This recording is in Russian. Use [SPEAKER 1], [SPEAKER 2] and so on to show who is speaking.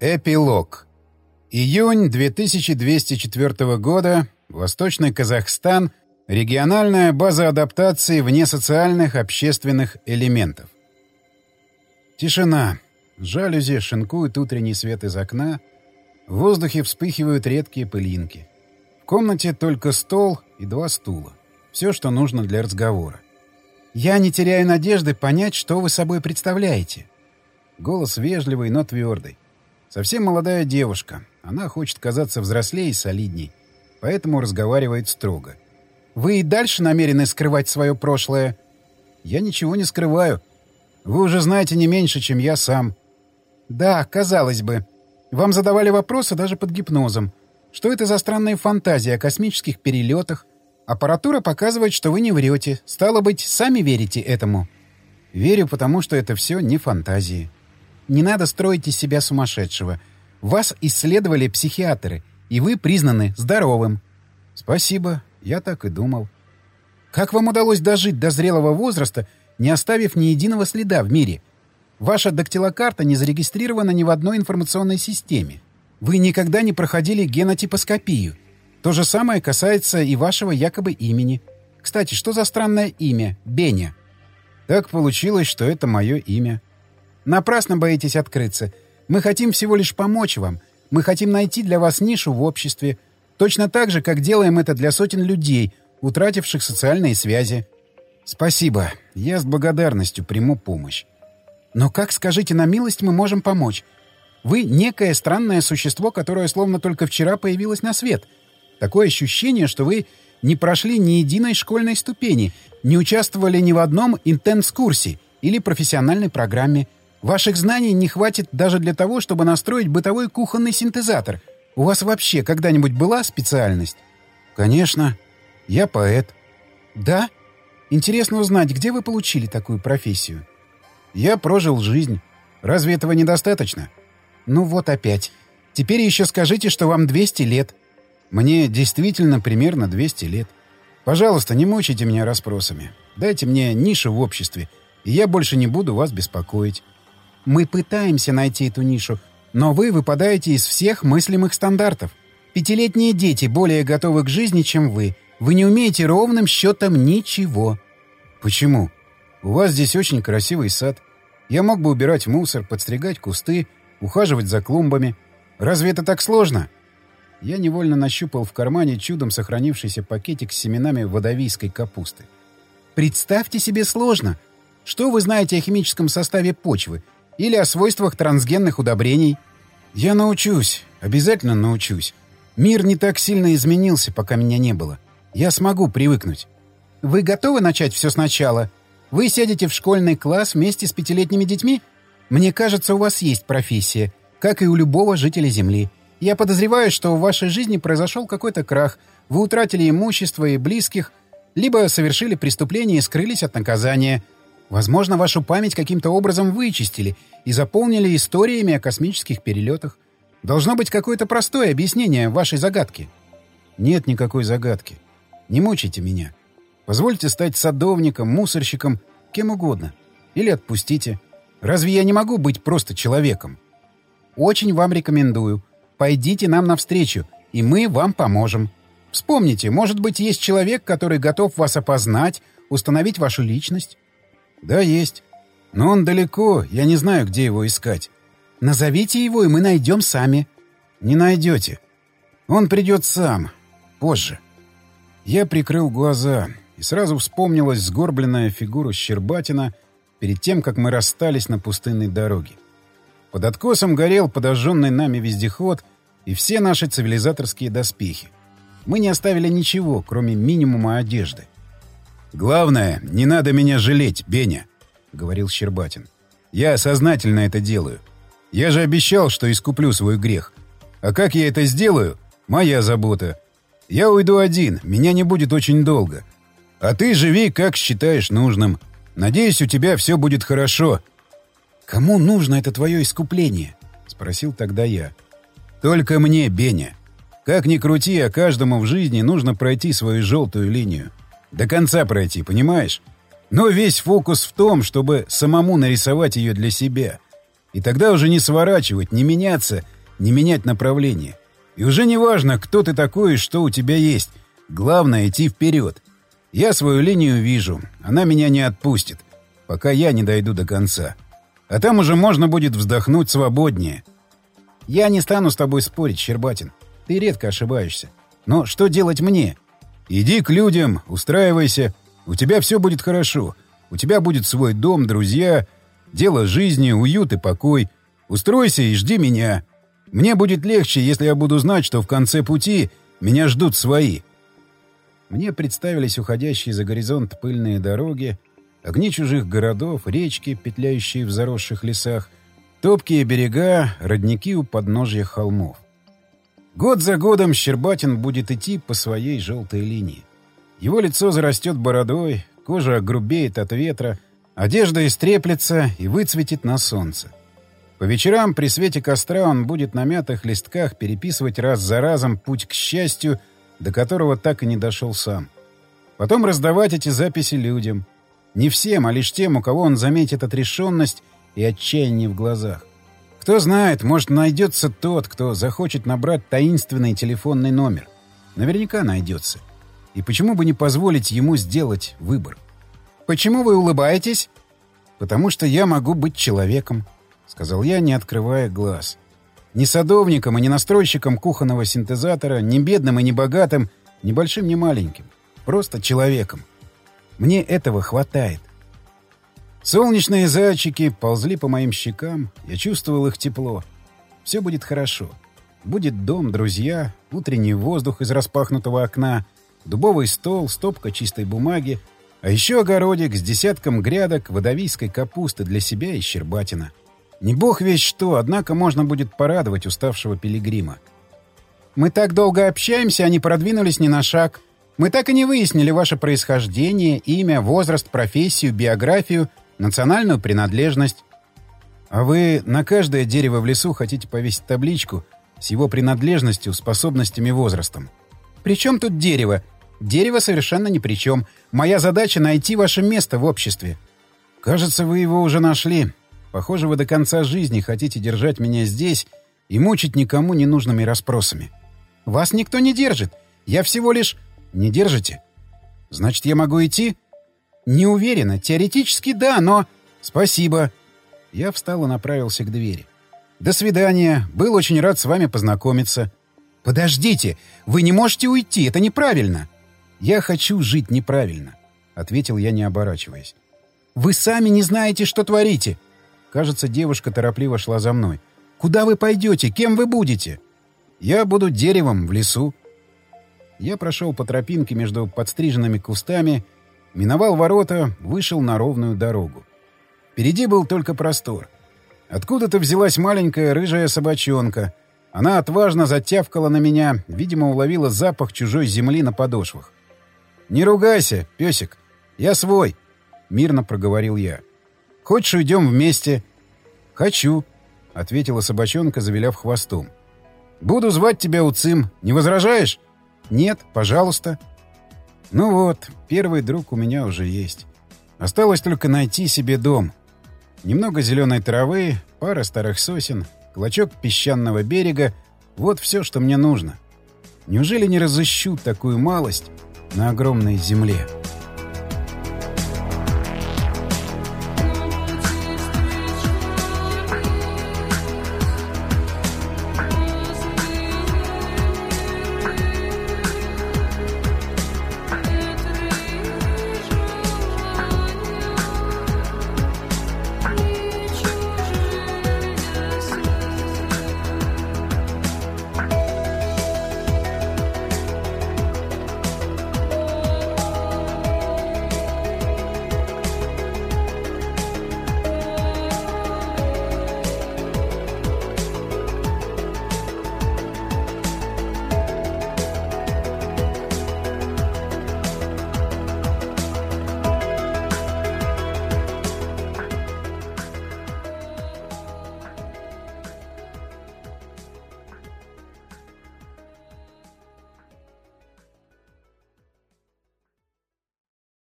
[SPEAKER 1] Эпилог. Июнь 2204 года. Восточный Казахстан. Региональная база адаптации вне социальных общественных элементов. Тишина. Жалюзи шинкуют утренний свет из окна. В воздухе вспыхивают редкие пылинки. В комнате только стол и два стула. Все, что нужно для разговора. «Я не теряю надежды понять, что вы собой представляете». Голос вежливый, но твердый. Совсем молодая девушка. Она хочет казаться взрослее и солидней. Поэтому разговаривает строго. «Вы и дальше намерены скрывать свое прошлое?» «Я ничего не скрываю. Вы уже знаете не меньше, чем я сам». «Да, казалось бы. Вам задавали вопросы даже под гипнозом. Что это за странные фантазии о космических перелетах? Аппаратура показывает, что вы не врете. Стало быть, сами верите этому?» «Верю, потому что это все не фантазии». Не надо строить из себя сумасшедшего. Вас исследовали психиатры, и вы признаны здоровым. Спасибо, я так и думал. Как вам удалось дожить до зрелого возраста, не оставив ни единого следа в мире? Ваша дактилокарта не зарегистрирована ни в одной информационной системе. Вы никогда не проходили генотипоскопию. То же самое касается и вашего якобы имени. Кстати, что за странное имя? Беня. Так получилось, что это мое имя. Напрасно боитесь открыться. Мы хотим всего лишь помочь вам. Мы хотим найти для вас нишу в обществе. Точно так же, как делаем это для сотен людей, утративших социальные связи. Спасибо. Я с благодарностью приму помощь. Но как, скажите на милость, мы можем помочь? Вы — некое странное существо, которое словно только вчера появилось на свет. Такое ощущение, что вы не прошли ни единой школьной ступени, не участвовали ни в одном интенс-курсе или профессиональной программе — Ваших знаний не хватит даже для того, чтобы настроить бытовой кухонный синтезатор. У вас вообще когда-нибудь была специальность? Конечно. Я поэт. Да? Интересно узнать, где вы получили такую профессию? Я прожил жизнь. Разве этого недостаточно? Ну вот опять. Теперь еще скажите, что вам 200 лет. Мне действительно примерно 200 лет. Пожалуйста, не мучайте меня расспросами. Дайте мне нишу в обществе, и я больше не буду вас беспокоить. Мы пытаемся найти эту нишу, но вы выпадаете из всех мыслимых стандартов. Пятилетние дети более готовы к жизни, чем вы. Вы не умеете ровным счетом ничего. Почему? У вас здесь очень красивый сад. Я мог бы убирать мусор, подстригать кусты, ухаживать за клумбами. Разве это так сложно? Я невольно нащупал в кармане чудом сохранившийся пакетик с семенами водовийской капусты. Представьте себе сложно. Что вы знаете о химическом составе почвы? Или о свойствах трансгенных удобрений. Я научусь. Обязательно научусь. Мир не так сильно изменился, пока меня не было. Я смогу привыкнуть. Вы готовы начать все сначала? Вы сядете в школьный класс вместе с пятилетними детьми? Мне кажется, у вас есть профессия, как и у любого жителя Земли. Я подозреваю, что в вашей жизни произошел какой-то крах. Вы утратили имущество и близких, либо совершили преступление и скрылись от наказания — Возможно, вашу память каким-то образом вычистили и заполнили историями о космических перелетах. Должно быть какое-то простое объяснение вашей загадки. Нет никакой загадки. Не мучайте меня. Позвольте стать садовником, мусорщиком, кем угодно. Или отпустите. Разве я не могу быть просто человеком? Очень вам рекомендую. Пойдите нам навстречу, и мы вам поможем. Вспомните, может быть, есть человек, который готов вас опознать, установить вашу личность. «Да, есть. Но он далеко, я не знаю, где его искать». «Назовите его, и мы найдем сами». «Не найдете. Он придет сам. Позже». Я прикрыл глаза, и сразу вспомнилась сгорбленная фигура Щербатина перед тем, как мы расстались на пустынной дороге. Под откосом горел подожженный нами вездеход и все наши цивилизаторские доспехи. Мы не оставили ничего, кроме минимума одежды. «Главное, не надо меня жалеть, Беня», — говорил Щербатин. «Я сознательно это делаю. Я же обещал, что искуплю свой грех. А как я это сделаю — моя забота. Я уйду один, меня не будет очень долго. А ты живи, как считаешь нужным. Надеюсь, у тебя все будет хорошо». «Кому нужно это твое искупление?» — спросил тогда я. «Только мне, Беня. Как ни крути, а каждому в жизни нужно пройти свою желтую линию. До конца пройти, понимаешь? Но весь фокус в том, чтобы самому нарисовать ее для себя. И тогда уже не сворачивать, не меняться, не менять направление. И уже не важно, кто ты такой и что у тебя есть. Главное — идти вперед. Я свою линию вижу. Она меня не отпустит, пока я не дойду до конца. А там уже можно будет вздохнуть свободнее. Я не стану с тобой спорить, Щербатин. Ты редко ошибаешься. Но что делать мне? Иди к людям, устраивайся. У тебя все будет хорошо. У тебя будет свой дом, друзья, дело жизни, уют и покой. Устройся и жди меня. Мне будет легче, если я буду знать, что в конце пути меня ждут свои. Мне представились уходящие за горизонт пыльные дороги, огни чужих городов, речки, петляющие в заросших лесах, топкие берега, родники у подножья холмов. Год за годом Щербатин будет идти по своей желтой линии. Его лицо зарастет бородой, кожа огрубеет от ветра, одежда истреплется и выцветит на солнце. По вечерам при свете костра он будет на мятых листках переписывать раз за разом путь к счастью, до которого так и не дошел сам. Потом раздавать эти записи людям. Не всем, а лишь тем, у кого он заметит отрешенность и отчаяние в глазах. Кто знает, может, найдется тот, кто захочет набрать таинственный телефонный номер. Наверняка найдется. И почему бы не позволить ему сделать выбор? «Почему вы улыбаетесь?» «Потому что я могу быть человеком», — сказал я, не открывая глаз. «Не садовником и не настройщиком кухонного синтезатора, не бедным и не богатым, ни большим, ни маленьким. Просто человеком. Мне этого хватает. Солнечные зайчики ползли по моим щекам, я чувствовал их тепло. Все будет хорошо. Будет дом, друзья, утренний воздух из распахнутого окна, дубовый стол, стопка чистой бумаги, а еще огородик с десятком грядок водовийской капусты для себя и щербатина. Не бог весь что, однако можно будет порадовать уставшего пилигрима. «Мы так долго общаемся, а не продвинулись ни на шаг. Мы так и не выяснили ваше происхождение, имя, возраст, профессию, биографию национальную принадлежность. А вы на каждое дерево в лесу хотите повесить табличку с его принадлежностью, способностями, возрастом. При чем тут дерево? Дерево совершенно ни при чем. Моя задача — найти ваше место в обществе. Кажется, вы его уже нашли. Похоже, вы до конца жизни хотите держать меня здесь и мучить никому ненужными расспросами. Вас никто не держит. Я всего лишь... Не держите? Значит, я могу идти? «Не уверена. Теоретически да, но...» «Спасибо». Я встал и направился к двери. «До свидания. Был очень рад с вами познакомиться». «Подождите! Вы не можете уйти. Это неправильно!» «Я хочу жить неправильно», — ответил я, не оборачиваясь. «Вы сами не знаете, что творите!» Кажется, девушка торопливо шла за мной. «Куда вы пойдете? Кем вы будете?» «Я буду деревом в лесу». Я прошел по тропинке между подстриженными кустами Миновал ворота, вышел на ровную дорогу. Впереди был только простор. Откуда-то взялась маленькая рыжая собачонка. Она отважно затявкала на меня, видимо, уловила запах чужой земли на подошвах. «Не ругайся, песик, я свой», — мирно проговорил я. «Хочешь, уйдем вместе?» «Хочу», — ответила собачонка, завиляв хвостом. «Буду звать тебя Уцим. Не возражаешь?» «Нет, пожалуйста». Ну вот, первый друг у меня уже есть. Осталось только найти себе дом. Немного зеленой травы, пара старых сосен, клочок песчаного берега — вот все, что мне нужно. Неужели не разыщу такую малость на огромной земле?»